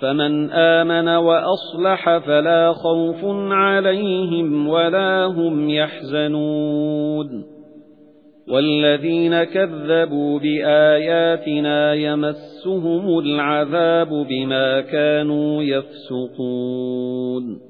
فَمَنْ آمَنَ وَأَصْلَحَ فَلَا خَوْفٌ عَلَيْهِمْ وَلَا هُمْ يَحْزَنُونَ. وَالَّذِينَ كَذَّبُوا بِآيَاتِنَا يَمَسُّهُمُ الْعَذَابُ بِمَا كَانُوا يَفْسُقُونَ.